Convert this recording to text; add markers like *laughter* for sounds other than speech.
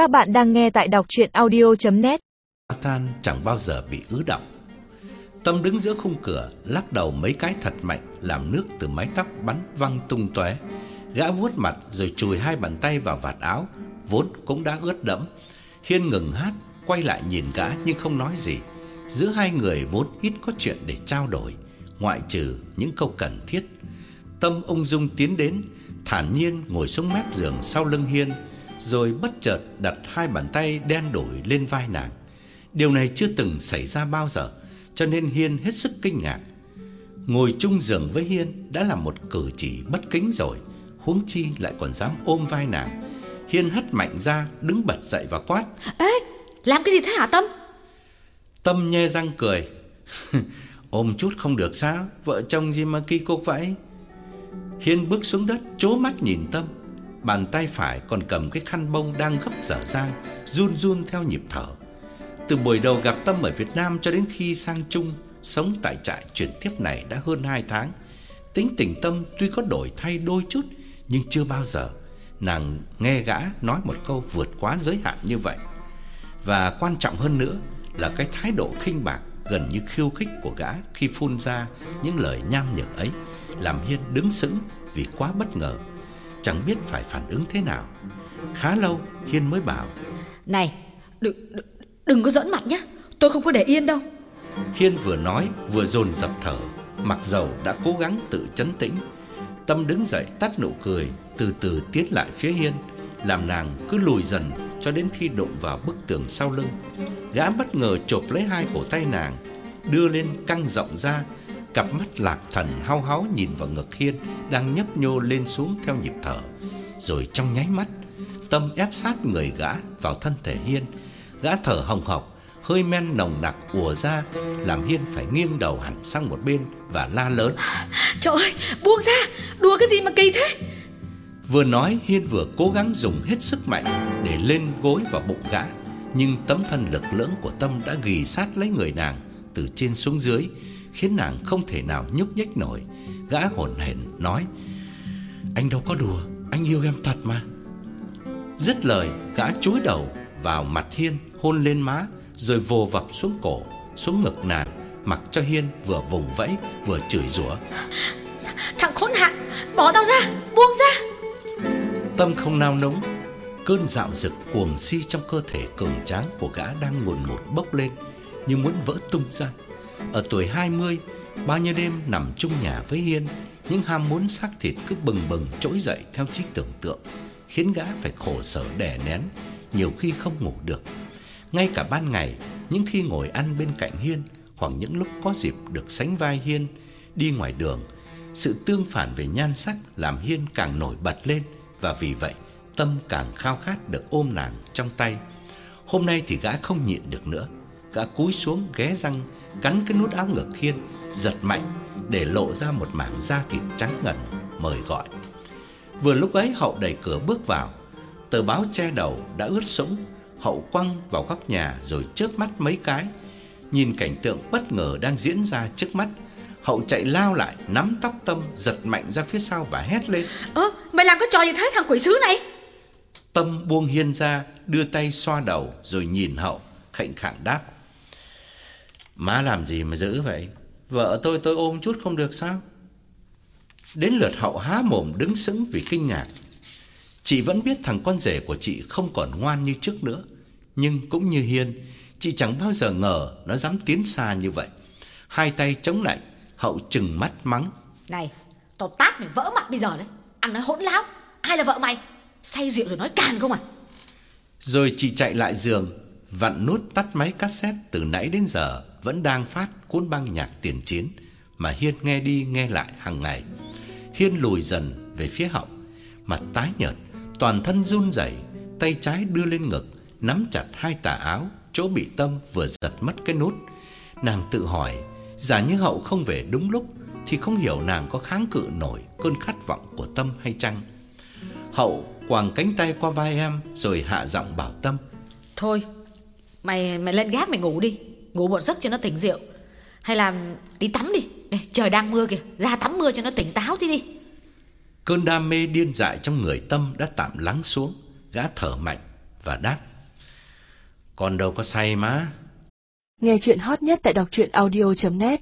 Các bạn đang nghe tại đọc chuyện audio.net Nathan chẳng bao giờ bị ứ động. Tâm đứng giữa khung cửa, Lắc đầu mấy cái thật mạnh, Làm nước từ mái tóc bắn văng tung tóe. Gã vuốt mặt rồi chùi hai bàn tay vào vạt áo, Vốn cũng đã ướt đẫm. Hiên ngừng hát, Quay lại nhìn gã nhưng không nói gì. Giữa hai người vốn ít có chuyện để trao đổi, Ngoại trừ những câu cần thiết. Tâm ung dung tiến đến, Thản nhiên ngồi xuống mép giường sau lưng Hiên. Rồi bất chợt đặt hai bàn tay đen đổi lên vai nàng. Điều này chưa từng xảy ra bao giờ Cho nên Hiên hết sức kinh ngạc. Ngồi chung giường với Hiên đã là một cử chỉ bất kính rồi Huống chi lại còn dám ôm vai nàng. Hiên hất mạnh ra đứng bật dậy và quát. Ê, làm cái gì thế hả Tâm? Tâm nhe răng cười. *laughs* Ôm chút không được sao? Vợ chồng gì mà kỳ cục vậy? Hiên bước xuống đất chố mắt nhìn Tâm Bàn tay phải còn cầm cái khăn bông đang gấp dở dang, Run run theo nhịp thở. Từ buổi đầu gặp Tâm ở Việt Nam cho đến khi sang Trung, Sống tại trại chuyển tiếp này đã hơn 2 tháng. Tính tình Tâm tuy có đổi thay đôi chút, Nhưng chưa bao giờ. Nàng nghe gã nói một câu vượt quá giới hạn như vậy. Và quan trọng hơn nữa Là cái thái độ khinh bạc Gần như khiêu khích của gã Khi phun ra những lời nham nhở ấy, Làm Hiên đứng sững vì quá bất ngờ. Chẳng biết phải phản ứng thế nào. Khá lâu Hiên mới bảo Này, đừng, đừng, có giỡn mặt nhé Tôi không có để yên đâu. Hiên vừa nói vừa dồn dập thở Mặc dầu đã cố gắng tự chấn tĩnh. Tâm đứng dậy tắt nụ cười Từ từ tiến lại phía Hiên Làm nàng cứ lùi dần Cho đến khi đụng vào bức tường sau lưng. Gã bất ngờ chộp lấy hai cổ tay nàng Đưa lên căng rộng ra Cặp mắt lạc thần hao háo nhìn vào ngực Hiên Đang nhấp nhô lên xuống theo nhịp thở. Rồi trong nháy mắt Tâm ép sát người gã vào thân thể Hiên. Gã thở hồng hộc Hơi men nồng nặc ùa ra Làm Hiên phải nghiêng đầu hẳn sang một bên Và la lớn. Trời ơi, buông ra Đùa cái gì mà kỳ thế? Vừa nói Hiên vừa cố gắng dùng hết sức mạnh Để lên gối vào bụng gã. Nhưng tấm thân lực lưỡng của Tâm đã ghi sát lấy người nàng Từ trên xuống dưới Khiến nàng không thể nào nhúc nhích nổi. Gã hồn hển nói Anh đâu có đùa Anh yêu em thật mà. Dứt lời gã chúi đầu vào mặt Hiên Hôn lên má Rồi vồ vập xuống cổ Xuống ngực nàng Mặc cho Hiên vừa vùng vẫy Vừa chửi rủa. Thằng khốn hạn, bỏ tao ra, buông ra. Tâm không nao núng Cơn dạo dực cuồng si trong cơ thể cường tráng của gã đang ngùn ngụt bốc lên Như muốn vỡ tung ra ở tuổi 20 Bao nhiêu đêm nằm chung nhà với Hiên, Những ham muốn xác thịt cứ bừng bừng trỗi dậy theo trí tưởng tượng, Khiến gã phải khổ sở đè nén, Nhiều khi không ngủ được. Ngay cả ban ngày, Những khi ngồi ăn bên cạnh Hiên, Hoặc những lúc có dịp được sánh vai Hiên, Đi ngoài đường, Sự tương phản về nhan sắc Làm Hiên càng nổi bật lên Và vì vậy, Tâm càng khao khát được ôm nàng trong tay. Hôm nay thì gã không nhịn được nữa, Gã cúi xuống ghé răng Cắn cái nút áo ngực Hiên Giật mạnh để lộ ra một mảng da thịt trắng ngần Mời gọi. Vừa lúc ấy hậu đẩy cửa bước vào. Tờ báo che đầu đã ướt sũng. Hậu quăng vào góc nhà rồi chớp mắt mấy cái. Nhìn cảnh tượng bất ngờ đang diễn ra trước mắt Hậu chạy lao lại Nắm tóc Tâm giật mạnh ra phía sau và hét lên. Ơ, mày làm cái trò gì thế thằng quỷ sứ này? Tâm buông Hiên ra Đưa tay xoa đầu rồi nhìn Hậu Khệnh khạng đáp Má làm gì mà dữ vậy? Vợ tôi tôi ôm chút không được sao? Đến lượt Hậu há mồm đứng sững vì kinh ngạc. Chị vẫn biết thằng con rể của chị không còn ngoan như trước nữa. Nhưng cũng như Hiên Chị chẳng bao giờ ngờ nó dám tiến xa như vậy. Hai tay chống lạnh Hậu trừng mắt mắng. Này, tao tát mày vỡ mặt bây giờ đấy. Ăn nói hỗn láo. Ai là vợ mày? Say rượu rồi nói càn không à? Rồi chị chạy lại giường Vặn nút tắt máy cassette từ nãy đến giờ vẫn đang phát cuốn băng nhạc tiền chiến Mà Hiên nghe đi nghe lại hàng ngày. Hiên lùi dần về phía hậu Mặt tái nhợt Toàn thân run rẩy Tay trái đưa lên ngực Nắm chặt hai tà áo Chỗ bị tâm vừa giật mất cái nút. Nàng tự hỏi Giả như hậu không về đúng lúc Thì không hiểu nàng có kháng cự nổi Cơn khát vọng của tâm hay chăng. Hậu quàng cánh tay qua vai em Rồi hạ giọng bảo tâm Thôi, mày mày lên gác mày ngủ đi. Ngủ một giấc cho nó tỉnh rượu. Hay là đi tắm đi. Đây, Trời đang mưa kìa. Ra tắm mưa cho nó tỉnh táo đi đi. Cơn đam mê điên dại trong người tâm đã tạm lắng xuống Gã thở mạnh và đáp. Con đâu có say má. Nghe chuyện hot nhất tại đọc truyện audio.net